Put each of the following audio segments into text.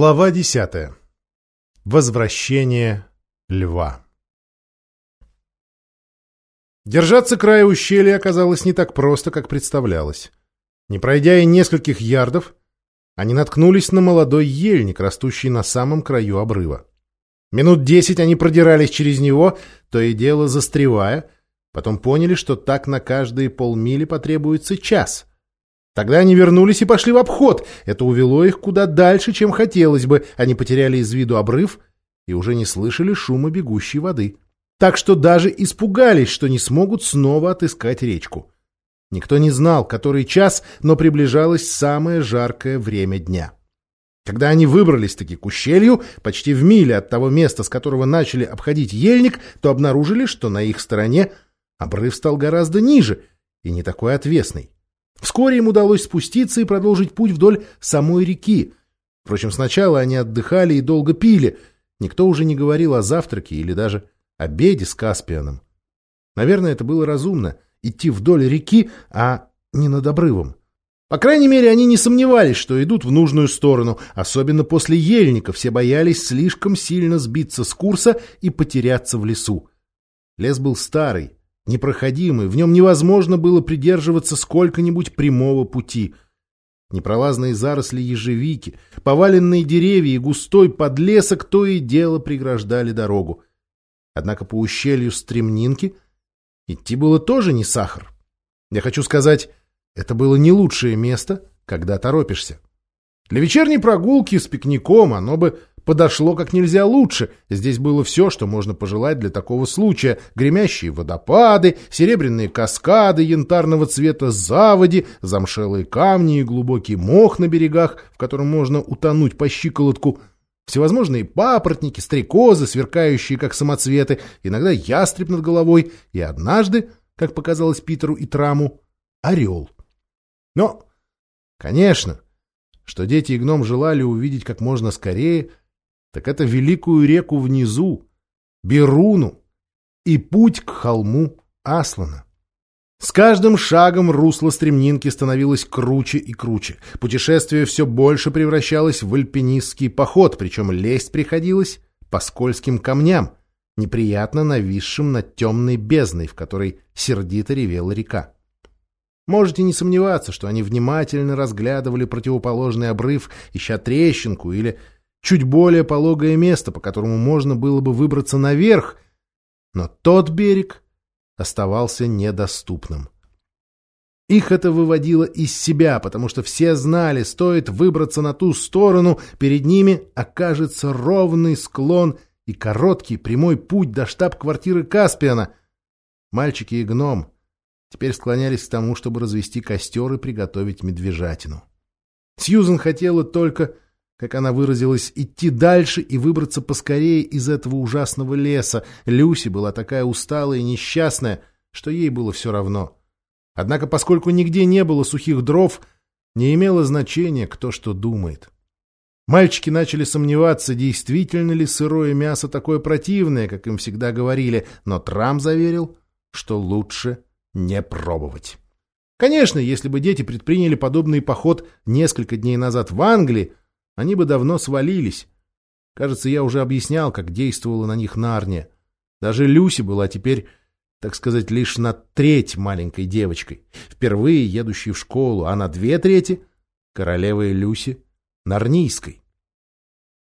Глава десятая. Возвращение льва. Держаться края ущелья оказалось не так просто, как представлялось. Не пройдя и нескольких ярдов, они наткнулись на молодой ельник, растущий на самом краю обрыва. Минут десять они продирались через него, то и дело застревая, потом поняли, что так на каждые полмили потребуется час — Тогда они вернулись и пошли в обход. Это увело их куда дальше, чем хотелось бы. Они потеряли из виду обрыв и уже не слышали шума бегущей воды. Так что даже испугались, что не смогут снова отыскать речку. Никто не знал, который час, но приближалось самое жаркое время дня. Когда они выбрались-таки к ущелью, почти в миле от того места, с которого начали обходить ельник, то обнаружили, что на их стороне обрыв стал гораздо ниже и не такой отвесный. Вскоре им удалось спуститься и продолжить путь вдоль самой реки. Впрочем, сначала они отдыхали и долго пили. Никто уже не говорил о завтраке или даже обеде с Каспианом. Наверное, это было разумно — идти вдоль реки, а не над обрывом. По крайней мере, они не сомневались, что идут в нужную сторону. Особенно после ельника все боялись слишком сильно сбиться с курса и потеряться в лесу. Лес был старый, непроходимый, в нем невозможно было придерживаться сколько-нибудь прямого пути. Непролазные заросли ежевики, поваленные деревья и густой подлесок то и дело преграждали дорогу. Однако по ущелью Стремнинки идти было тоже не сахар. Я хочу сказать, это было не лучшее место, когда торопишься. Для вечерней прогулки с пикником оно бы подошло как нельзя лучше. Здесь было все, что можно пожелать для такого случая. Гремящие водопады, серебряные каскады янтарного цвета заводи, замшелые камни и глубокий мох на берегах, в котором можно утонуть по щиколотку, всевозможные папоротники, стрекозы, сверкающие как самоцветы, иногда ястреб над головой, и однажды, как показалось Питеру и Траму, орел. Но, конечно, что дети и гном желали увидеть как можно скорее, так это великую реку внизу, Беруну, и путь к холму Аслана. С каждым шагом русло стремнинки становилось круче и круче. Путешествие все больше превращалось в альпинистский поход, причем лезть приходилось по скользким камням, неприятно нависшим над темной бездной, в которой сердито ревела река. Можете не сомневаться, что они внимательно разглядывали противоположный обрыв, ища трещинку или чуть более пологое место, по которому можно было бы выбраться наверх, но тот берег оставался недоступным. Их это выводило из себя, потому что все знали, стоит выбраться на ту сторону, перед ними окажется ровный склон и короткий прямой путь до штаб-квартиры Каспиана. Мальчики и гном теперь склонялись к тому, чтобы развести костер и приготовить медвежатину. Сьюзен хотела только как она выразилась, идти дальше и выбраться поскорее из этого ужасного леса. Люси была такая усталая и несчастная, что ей было все равно. Однако, поскольку нигде не было сухих дров, не имело значения, кто что думает. Мальчики начали сомневаться, действительно ли сырое мясо такое противное, как им всегда говорили, но Трам заверил, что лучше не пробовать. Конечно, если бы дети предприняли подобный поход несколько дней назад в Англии, они бы давно свалились. Кажется, я уже объяснял, как действовала на них Нарния. Даже Люси была теперь, так сказать, лишь на треть маленькой девочкой, впервые едущей в школу, а на две трети — королевой Люси Нарнийской.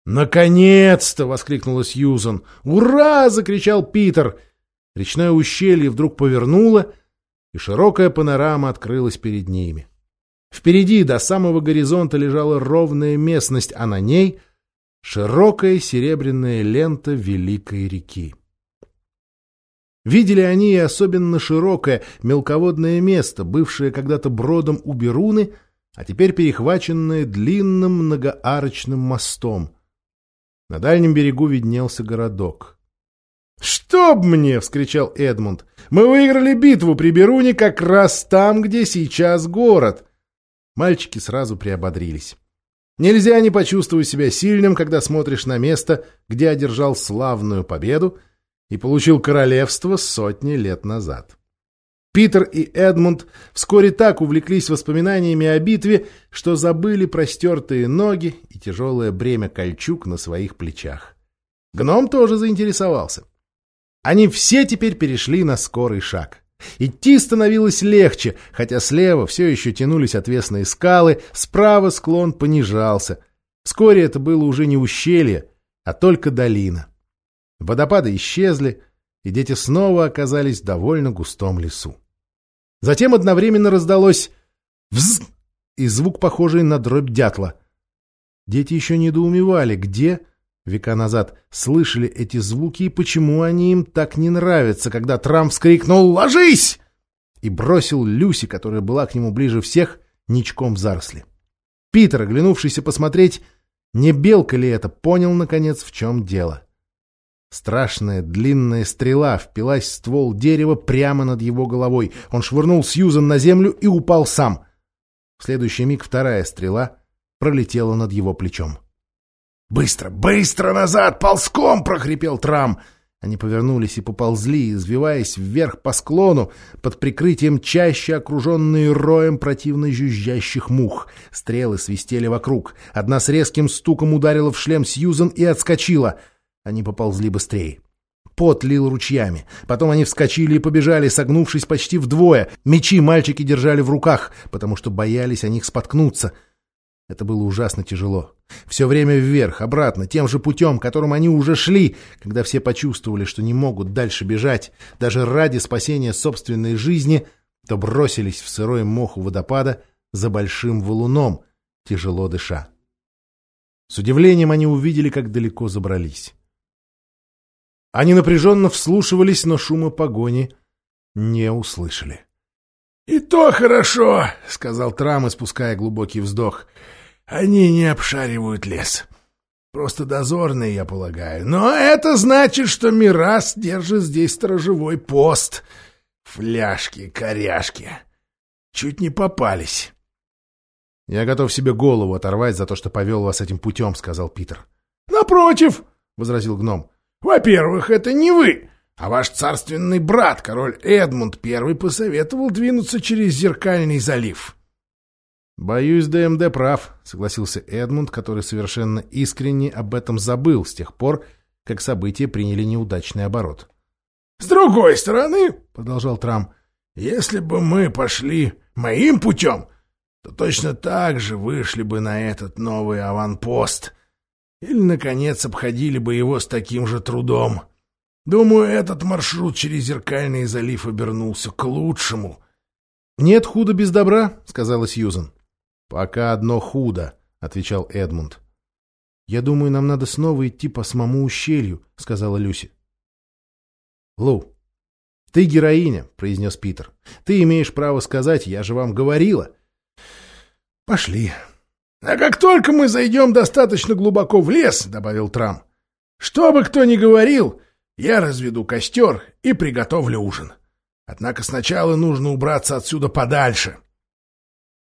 «Наконец-то!» — воскликнула Сьюзан. «Ура!» — закричал Питер. Речное ущелье вдруг повернуло, и широкая панорама открылась перед ними. Впереди до самого горизонта лежала ровная местность, а на ней широкая серебряная лента Великой реки. Видели они и особенно широкое мелководное место, бывшее когда-то бродом у Беруны, а теперь перехваченное длинным многоарочным мостом. На дальнем берегу виднелся городок. «Чтоб мне!» — вскричал Эдмунд. «Мы выиграли битву при Беруне как раз там, где сейчас город!» Мальчики сразу приободрились. Нельзя не почувствовать себя сильным, когда смотришь на место, где одержал славную победу и получил королевство сотни лет назад. Питер и Эдмунд вскоре так увлеклись воспоминаниями о битве, что забыли простертые ноги и тяжелое бремя кольчуг на своих плечах. Гном тоже заинтересовался. Они все теперь перешли на скорый шаг. Идти становилось легче, хотя слева все еще тянулись отвесные скалы, справа склон понижался. Вскоре это было уже не ущелье, а только долина. Водопады исчезли, и дети снова оказались в довольно густом лесу. Затем одновременно раздалось «взз» и звук, похожий на дробь дятла. Дети еще недоумевали, где, века назад, слышали эти звуки и почему они им так не нравятся, когда Трам вскрикнул «Ложись!» и бросил Люси, которая была к нему ближе всех, ничком в заросли. Питер, оглянувшийся посмотреть, не белка ли это, понял, наконец, в чем дело. Страшная длинная стрела впилась в ствол дерева прямо над его головой. Он швырнул Сьюзан на землю и упал сам. В следующий миг вторая стрела пролетела над его плечом. «Быстро, быстро назад, ползком!» — прохрипел Трам. Они повернулись и поползли, извиваясь вверх по склону, под прикрытием чаще окруженные роем противно жужжащих мух. Стрелы свистели вокруг. Одна с резким стуком ударила в шлем Сьюзан и отскочила — они поползли быстрее. Пот лил ручьями. Потом они вскочили и побежали, согнувшись почти вдвое. Мечи мальчики держали в руках, потому что боялись о них споткнуться. Это было ужасно тяжело. Все время вверх, обратно, тем же путем, которым они уже шли, когда все почувствовали, что не могут дальше бежать, даже ради спасения собственной жизни, то бросились в сырой мох у водопада за большим валуном, тяжело дыша. С удивлением они увидели, как далеко забрались. Они напряженно вслушивались, но шума погони не услышали. — И то хорошо, — сказал Трам, испуская глубокий вздох. — Они не обшаривают лес. Просто дозорные, я полагаю. Но это значит, что Мирас держит здесь сторожевой пост. Фляжки, коряшки. Чуть не попались. — Я готов себе голову оторвать за то, что повел вас этим путем, — сказал Питер. — Напротив, — возразил гном. Во-первых, это не вы, а ваш царственный брат, король Эдмунд I, посоветовал двинуться через Зеркальный залив. «Боюсь, ДМД прав», — согласился Эдмунд, который совершенно искренне об этом забыл с тех пор, как события приняли неудачный оборот. «С другой стороны», — продолжал Трам, — «если бы мы пошли моим путем, то точно так же вышли бы на этот новый аванпост, или, наконец, обходили бы его с таким же трудом. Думаю, этот маршрут через Зеркальный залив обернулся к лучшему. — Нет худа без добра, — сказала Сьюзан. — Пока одно худо, — отвечал Эдмунд. — Я думаю, нам надо снова идти по самому ущелью, — сказала Люси. — Лу, ты героиня, — произнес Питер. — Ты имеешь право сказать, я же вам говорила. — Пошли. — «А как только мы зайдем достаточно глубоко в лес, — добавил Трам, — что бы кто ни говорил, я разведу костер и приготовлю ужин. Однако сначала нужно убраться отсюда подальше».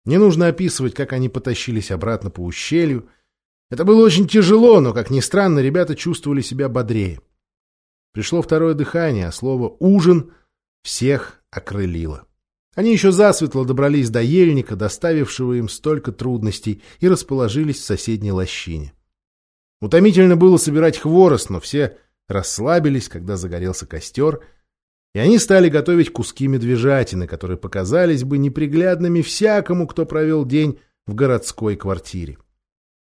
Не нужно описывать, как они потащились обратно по ущелью. Это было очень тяжело, но, как ни странно, ребята чувствовали себя бодрее. Пришло второе дыхание, а слово «ужин» всех окрылило. Они еще засветло добрались до ельника, доставившего им столько трудностей, и расположились в соседней лощине. Утомительно было собирать хворост, но все расслабились, когда загорелся костер, и они стали готовить куски медвежатины, которые показались бы неприглядными всякому, кто провел день в городской квартире.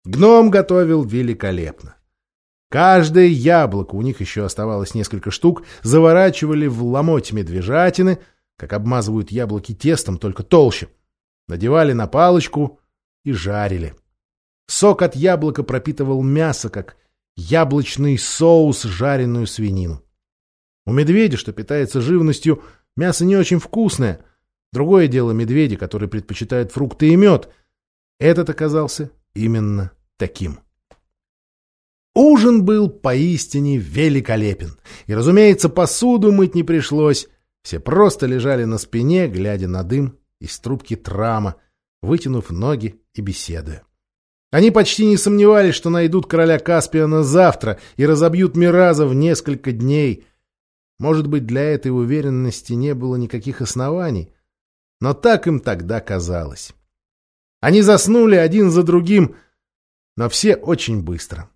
Гном готовил великолепно. Каждое яблоко, у них еще оставалось несколько штук, заворачивали в ломоть медвежатины — как обмазывают яблоки тестом, только толще. Надевали на палочку и жарили. Сок от яблока пропитывал мясо, как яблочный соус жареную свинину. У медведя, что питается живностью, мясо не очень вкусное. Другое дело медведи, которые предпочитают фрукты и мед. Этот оказался именно таким. Ужин был поистине великолепен. И, разумеется, посуду мыть не пришлось. Все просто лежали на спине, глядя на дым из трубки трама, вытянув ноги и беседуя. Они почти не сомневались, что найдут короля Каспиана завтра и разобьют Мираза в несколько дней. Может быть, для этой уверенности не было никаких оснований, но так им тогда казалось. Они заснули один за другим, но все очень быстро.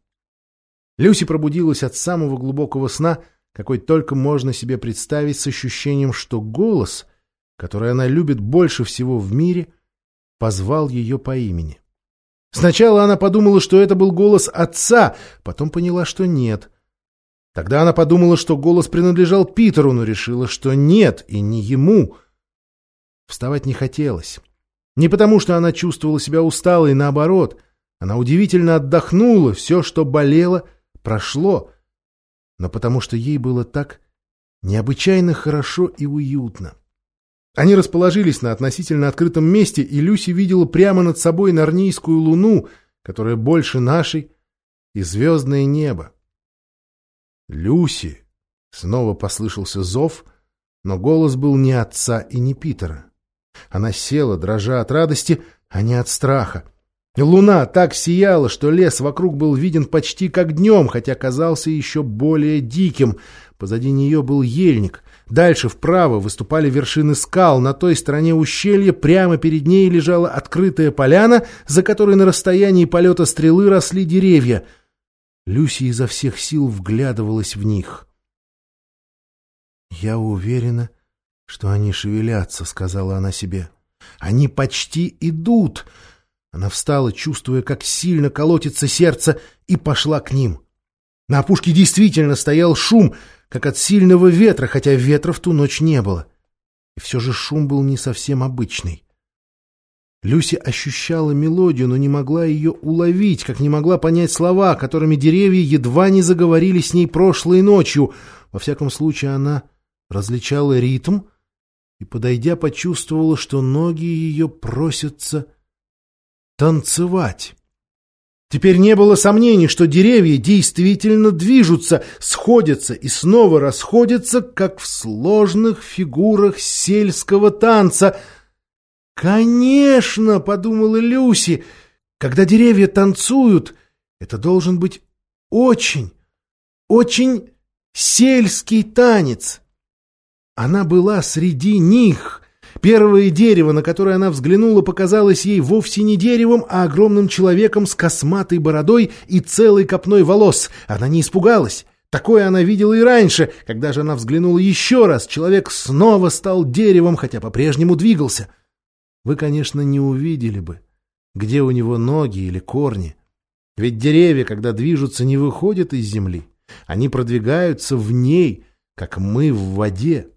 Люси пробудилась от самого глубокого сна, какой только можно себе представить, с ощущением, что голос, который она любит больше всего в мире, позвал ее по имени. Сначала она подумала, что это был голос отца, потом поняла, что нет. Тогда она подумала, что голос принадлежал Питеру, но решила, что нет, и не ему. Вставать не хотелось. Не потому, что она чувствовала себя усталой, наоборот. Она удивительно отдохнула, все, что болело, прошло. Но потому что ей было так необычайно хорошо и уютно. Они расположились на относительно открытом месте, и Люси видела прямо над собой Нарнийскую луну, которая больше нашей, и звездное небо. «Люси!» — снова послышался зов, но голос был не отца и не Питера. Она села, дрожа от радости, а не от страха. Луна так сияла, что лес вокруг был виден почти как днем, хотя казался еще более диким. Позади нее был ельник. Дальше вправо выступали вершины скал. На той стороне ущелья прямо перед ней лежала открытая поляна, за которой на расстоянии полета стрелы росли деревья. Люси изо всех сил вглядывалась в них. «Я уверена, что они шевелятся», — сказала она себе. «Они почти идут». Она встала, чувствуя, как сильно колотится сердце, и пошла к ним. На опушке действительно стоял шум, как от сильного ветра, хотя ветра в ту ночь не было. И все же шум был не совсем обычный. Люси ощущала мелодию, но не могла ее уловить, как не могла понять слова, которыми деревья едва не заговорили с ней прошлой ночью. Во всяком случае, она различала ритм и, подойдя, почувствовала, что ноги ее просятся танцевать. Теперь не было сомнений, что деревья действительно движутся, сходятся и снова расходятся, как в сложных фигурах сельского танца. «Конечно!» — подумала Люси. «Когда деревья танцуют, это должен быть очень, очень сельский танец». Она была среди них — Первое дерево, на которое она взглянула, показалось ей вовсе не деревом, а огромным человеком с косматой бородой и целой копной волос. Она не испугалась. Такое она видела и раньше. Когда же она взглянула еще раз, человек снова стал деревом, хотя по-прежнему двигался. Вы, конечно, не увидели бы, где у него ноги или корни. Ведь деревья, когда движутся, не выходят из земли. Они продвигаются в ней, как мы в воде.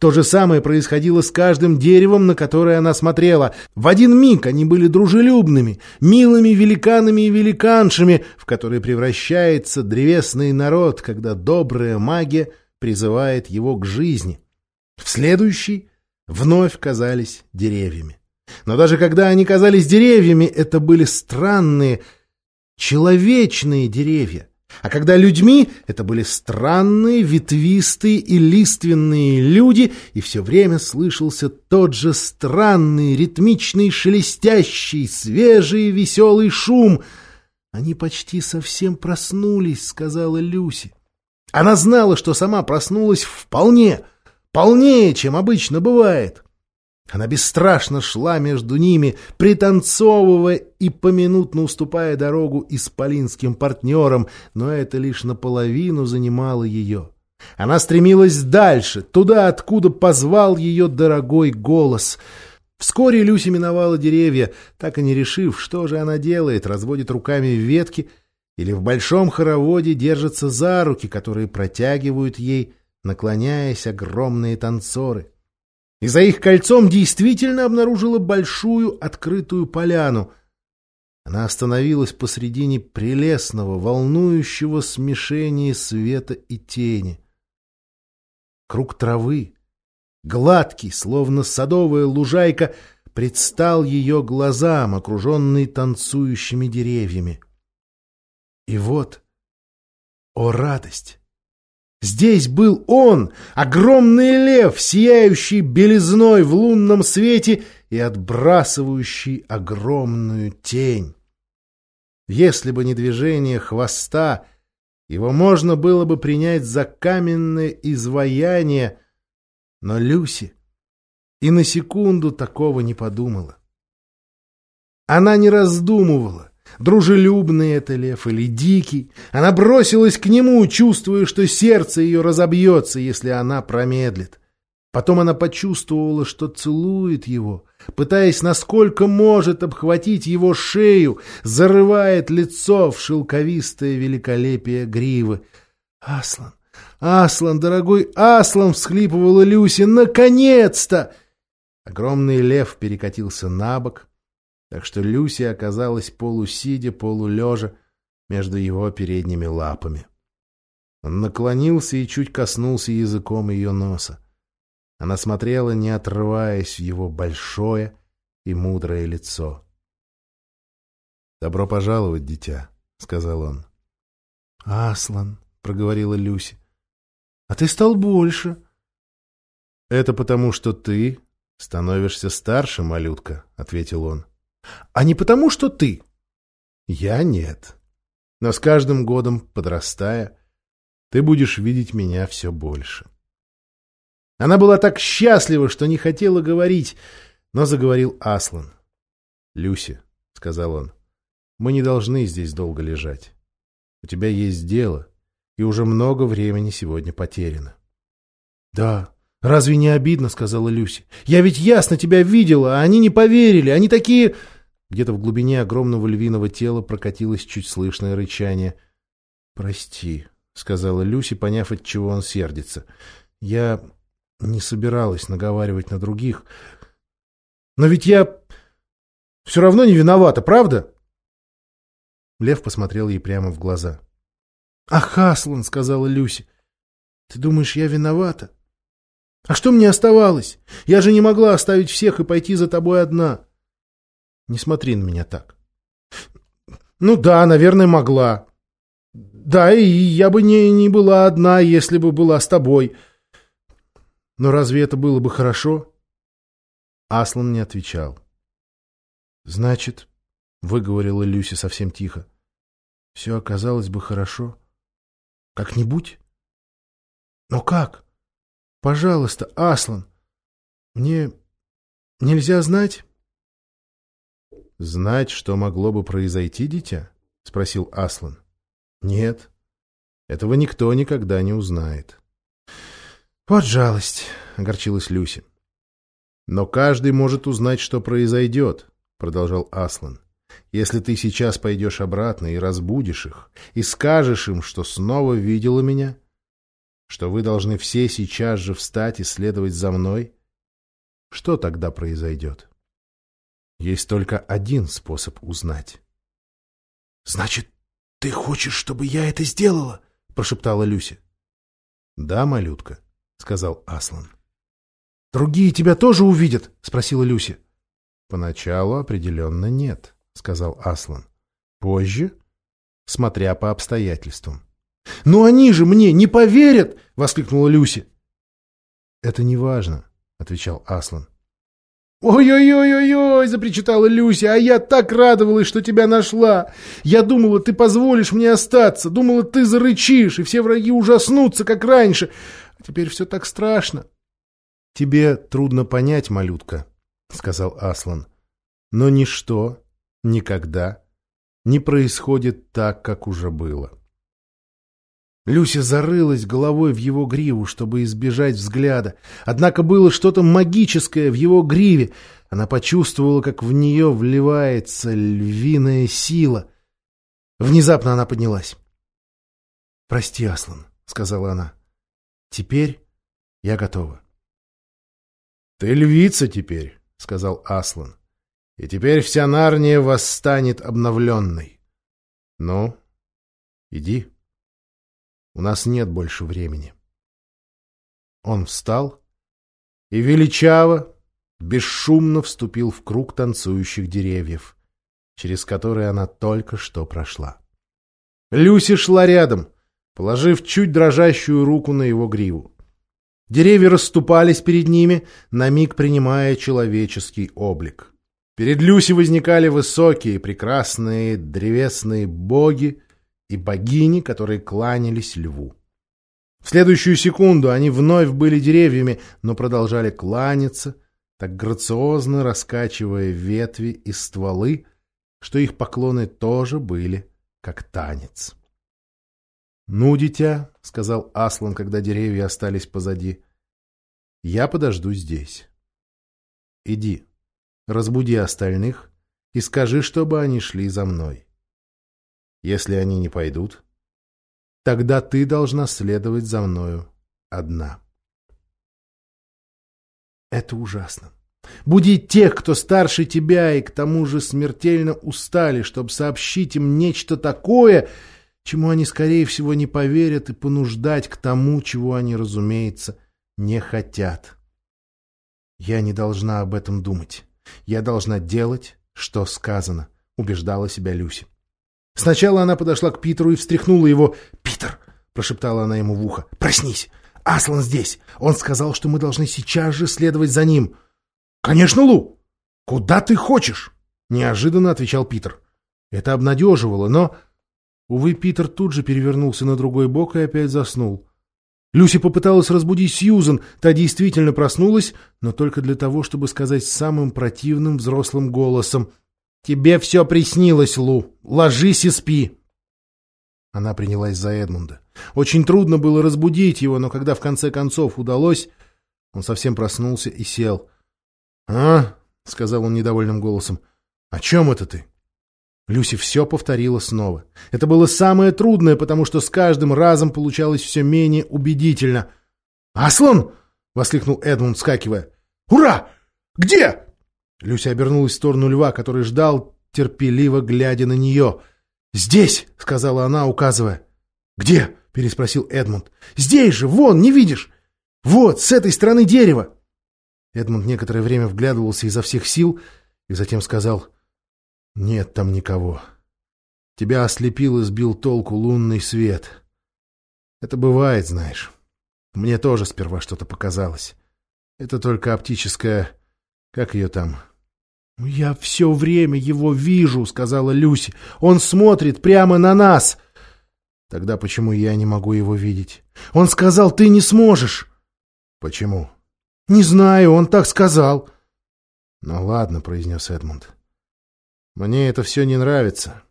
То же самое происходило с каждым деревом, на которое она смотрела. В один миг они были дружелюбными, милыми великанами и великаншами, в которые превращается древесный народ, когда добрая магия призывает его к жизни. В следующий вновь казались деревьями. Но даже когда они казались деревьями, это были странные, человечные деревья. А когда людьми, это были странные, ветвистые и лиственные люди, и все время слышался тот же странный, ритмичный, шелестящий, свежий, веселый шум. «Они почти совсем проснулись», — сказала Люси. Она знала, что сама проснулась вполне, полнее, чем обычно бывает. Она бесстрашно шла между ними, пританцовывая и поминутно уступая дорогу исполинским партнерам, но это лишь наполовину занимало ее. Она стремилась дальше, туда, откуда позвал ее дорогой голос. Вскоре Люси миновала деревья, так и не решив, что же она делает, разводит руками ветки или в большом хороводе держится за руки, которые протягивают ей, наклоняясь огромные танцоры и за их кольцом действительно обнаружила большую открытую поляну. Она остановилась посредине прелестного, волнующего смешения света и тени. Круг травы, гладкий, словно садовая лужайка, предстал ее глазам, окруженный танцующими деревьями. И вот, о радость! Здесь был он, огромный лев, сияющий белизной в лунном свете и отбрасывающий огромную тень. Если бы не движение хвоста, Его можно было бы принять за каменное изваяние, но Люси и на секунду такого не подумала. Она не раздумывала, дружелюбный это лев или дикий. Она бросилась к нему, чувствуя, что сердце ее разобьется, если она промедлит. Потом она почувствовала, что целует его, пытаясь насколько может обхватить его шею, зарывает лицо в шелковистое великолепие гривы. «Аслан! Аслан, дорогой Аслан!» — всхлипывала Люси. «Наконец-то!» Огромный лев перекатился на бок, так что Люси оказалась полусидя, полулежа между его передними лапами. Он наклонился и чуть коснулся языком ее носа. Она смотрела, не отрываясь в его большое и мудрое лицо. «Добро пожаловать, дитя», — сказал он. «Аслан», — проговорила Люси, — «а ты стал больше». «Это потому, что ты становишься старше, малютка», — ответил он. «А не потому, что ты». «Я нет. Но с каждым годом, подрастая, ты будешь видеть меня все больше». Она была так счастлива, что не хотела говорить, но заговорил Аслан. «Люси», — сказал он, — «мы не должны здесь долго лежать. У тебя есть дело, и уже много времени сегодня потеряно». «Да, разве не обидно?» — сказала Люси. «Я ведь ясно тебя видела, а они не поверили, они такие...» Где-то в глубине огромного львиного тела прокатилось чуть слышное рычание. «Прости», — сказала Люси, поняв, от чего он сердится. «Я не собиралась наговаривать на других. Но ведь я все равно не виновата, правда? Лев посмотрел ей прямо в глаза. — Ах, Аслан, — сказала Люси, — ты думаешь, я виновата? А что мне оставалось? Я же не могла оставить всех и пойти за тобой одна. Не смотри на меня так. Ну да, наверное, могла. Да, и я бы не, не была одна, если бы была с тобой. — но разве это было бы хорошо? Аслан не отвечал. Значит, выговорила Люси совсем тихо, все оказалось бы хорошо. Как-нибудь? Но как? Пожалуйста, Аслан, мне нельзя знать? Знать, что могло бы произойти, дитя? Спросил Аслан. Нет, этого никто никогда не узнает. «Вот жалость», — огорчилась Люси. «Но каждый может узнать, что произойдет», — продолжал Аслан. «Если ты сейчас пойдешь обратно и разбудишь их, и скажешь им, что снова видела меня, что вы должны все сейчас же встать и следовать за мной, что тогда произойдет? Есть только один способ узнать». «Значит, ты хочешь, чтобы я это сделала?» — прошептала Люся. «Да, малютка. — сказал Аслан. «Другие тебя тоже увидят?» — спросила Люси. «Поначалу определенно нет», — сказал Аслан. «Позже, смотря по обстоятельствам». «Но они же мне не поверят!» — воскликнула Люси. «Это не важно», — отвечал Аслан. «Ой-ой-ой-ой-ой!» — запричитала Люся. «А я так радовалась, что тебя нашла! Я думала, ты позволишь мне остаться, думала, ты зарычишь, и все враги ужаснутся, как раньше. А теперь все так страшно. — Тебе трудно понять, малютка, — сказал Аслан. — Но ничто, никогда не происходит так, как уже было. Люся зарылась головой в его гриву, чтобы избежать взгляда. Однако было что-то магическое в его гриве. Она почувствовала, как в нее вливается львиная сила. Внезапно она поднялась. — Прости, Аслан, — сказала она. Теперь я готова. — Ты львица теперь, — сказал Аслан. — И теперь вся Нарния восстанет обновленной. Ну, иди. У нас нет больше времени. Он встал и величаво, бесшумно вступил в круг танцующих деревьев, через который она только что прошла. Люси шла рядом — положив чуть дрожащую руку на его гриву. Деревья расступались перед ними, на миг принимая человеческий облик. Перед Люси возникали высокие, прекрасные древесные боги и богини, которые кланялись льву. В следующую секунду они вновь были деревьями, но продолжали кланяться, так грациозно раскачивая ветви и стволы, что их поклоны тоже были как танец. «Ну, дитя», — сказал Аслан, когда деревья остались позади, — «я подожду здесь. Иди, разбуди остальных и скажи, чтобы они шли за мной. Если они не пойдут, тогда ты должна следовать за мною одна». Это ужасно. Будить тех, кто старше тебя и к тому же смертельно устали, чтобы сообщить им нечто такое, чему они, скорее всего, не поверят, и понуждать к тому, чего они, разумеется, не хотят. Я не должна об этом думать. Я должна делать, что сказано, убеждала себя Люси. Сначала она подошла к Питеру и встряхнула его. «Питер!» — прошептала она ему в ухо. «Проснись! Аслан здесь! Он сказал, что мы должны сейчас же следовать за ним!» «Конечно, Лу! Куда ты хочешь?» — неожиданно отвечал Питер. Это обнадеживало, но Увы, Питер тут же перевернулся на другой бок и опять заснул. Люси попыталась разбудить Сьюзен, та действительно проснулась, но только для того, чтобы сказать самым противным взрослым голосом «Тебе все приснилось, Лу! Ложись и спи!» Она принялась за Эдмунда. Очень трудно было разбудить его, но когда в конце концов удалось, он совсем проснулся и сел. «А?» — сказал он недовольным голосом. «О чем это ты?» Люси все повторила снова. Это было самое трудное, потому что с каждым разом получалось все менее убедительно. «Аслан!» — воскликнул Эдмунд, вскакивая. «Ура! Где?» Люся обернулась в сторону льва, который ждал, терпеливо глядя на нее. «Здесь!» — сказала она, указывая. «Где?» — переспросил Эдмунд. «Здесь же! Вон, не видишь? Вот, с этой стороны дерева!» Эдмунд некоторое время вглядывался изо всех сил и затем сказал нет там никого. Тебя ослепил и сбил толку лунный свет. Это бывает, знаешь. Мне тоже сперва что-то показалось. Это только оптическая... Как ее там? «Я все время его вижу», — сказала Люси. «Он смотрит прямо на нас». «Тогда почему я не могу его видеть?» «Он сказал, ты не сможешь». «Почему?» «Не знаю, он так сказал». «Ну ладно», — произнес Эдмунд. Мне это все не нравится.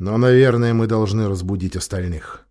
Но, наверное, мы должны разбудить остальных.